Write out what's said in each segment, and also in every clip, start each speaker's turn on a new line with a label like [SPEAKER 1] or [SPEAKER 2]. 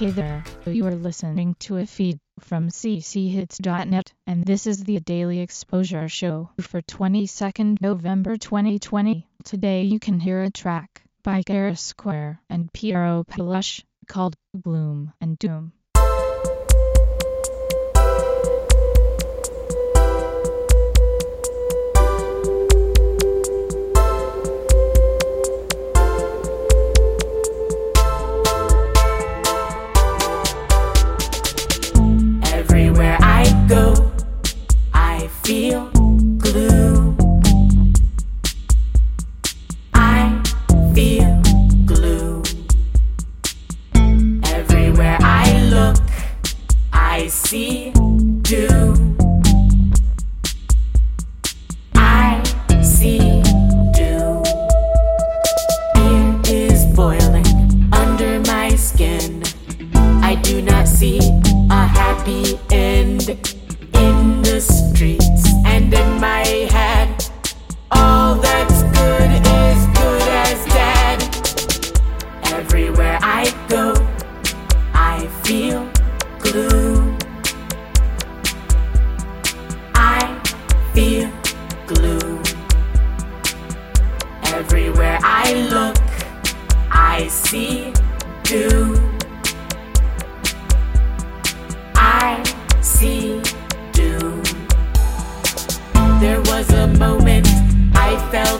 [SPEAKER 1] Hey there, you are listening to a feed from cchits.net, and this is the Daily Exposure Show for 22nd November 2020. Today you can hear a track by Kara Square and Piero Pelush called Gloom and Doom.
[SPEAKER 2] I see doom. I see doom. It is boiling under my skin. I do not see a happy end in the streets and in my head. All that's good is good as dead. Everywhere I go, I feel glue. See doom. I see doom. There was a moment I felt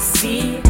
[SPEAKER 2] see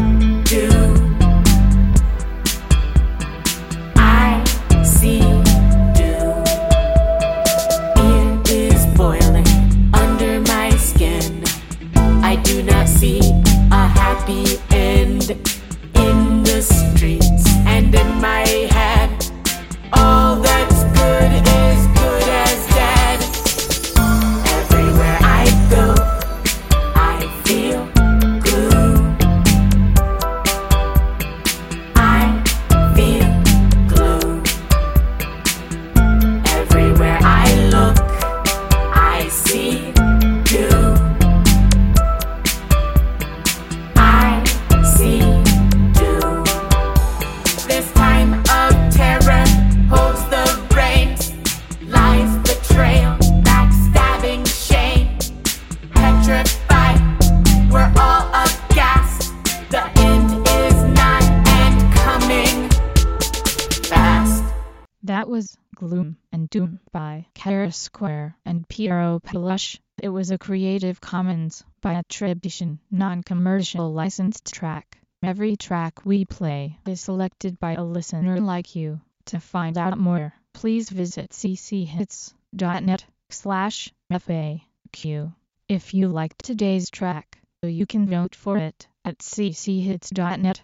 [SPEAKER 1] That was Gloom and Doom by Kara Square and Piero Pelush. It was a Creative Commons by attribution, non-commercial licensed track. Every track we play is selected by a listener like you. To find out more, please visit cchits.net slash FAQ. If you liked today's track, you can vote for it at cchits.net